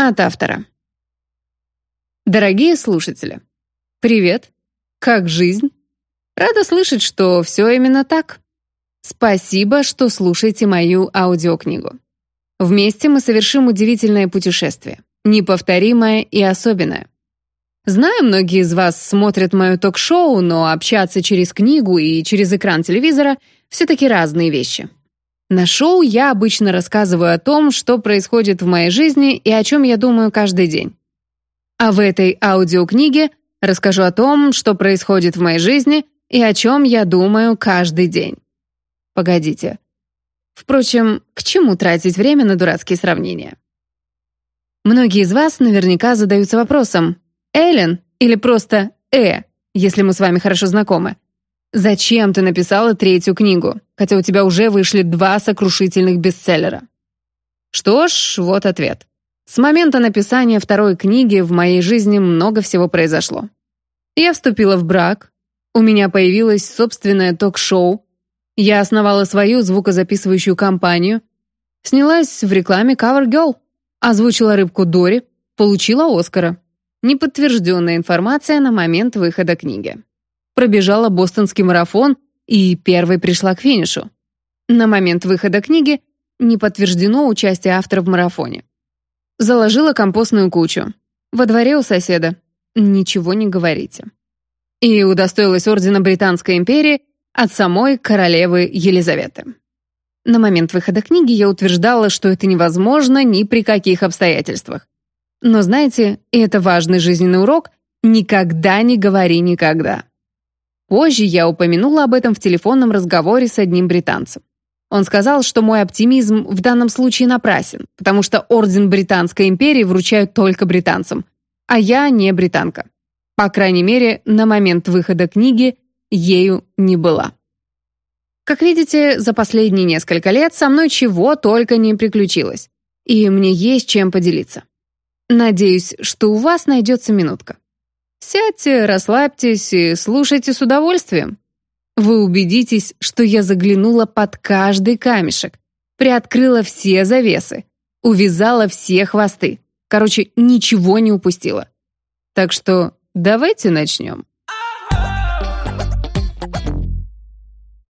От автора. Дорогие слушатели, привет! Как жизнь? Рада слышать, что все именно так. Спасибо, что слушаете мою аудиокнигу. Вместе мы совершим удивительное путешествие, неповторимое и особенное. Знаю, многие из вас смотрят мое ток-шоу, но общаться через книгу и через экран телевизора все-таки разные вещи. На шоу я обычно рассказываю о том, что происходит в моей жизни и о чем я думаю каждый день. А в этой аудиокниге расскажу о том, что происходит в моей жизни и о чем я думаю каждый день. Погодите. Впрочем, к чему тратить время на дурацкие сравнения? Многие из вас наверняка задаются вопросом, Эллен или просто Э, если мы с вами хорошо знакомы. Зачем ты написала третью книгу, хотя у тебя уже вышли два сокрушительных бестселлера? Что ж, вот ответ. С момента написания второй книги в моей жизни много всего произошло. Я вступила в брак, у меня появилось собственное ток-шоу, я основала свою звукозаписывающую компанию, снялась в рекламе Cover Girl, озвучила рыбку Дори, получила Оскара. Неподтвержденная информация на момент выхода книги пробежала бостонский марафон и первой пришла к финишу. На момент выхода книги не подтверждено участие автора в марафоне. Заложила компостную кучу. Во дворе у соседа. Ничего не говорите. И удостоилась ордена Британской империи от самой королевы Елизаветы. На момент выхода книги я утверждала, что это невозможно ни при каких обстоятельствах. Но знаете, и это важный жизненный урок, никогда не говори никогда. Позже я упомянула об этом в телефонном разговоре с одним британцем. Он сказал, что мой оптимизм в данном случае напрасен, потому что Орден Британской империи вручают только британцам, а я не британка. По крайней мере, на момент выхода книги ею не была. Как видите, за последние несколько лет со мной чего только не приключилось, и мне есть чем поделиться. Надеюсь, что у вас найдется минутка. Сядьте, расслабьтесь и слушайте с удовольствием. Вы убедитесь, что я заглянула под каждый камешек, приоткрыла все завесы, увязала все хвосты. Короче, ничего не упустила. Так что давайте начнем.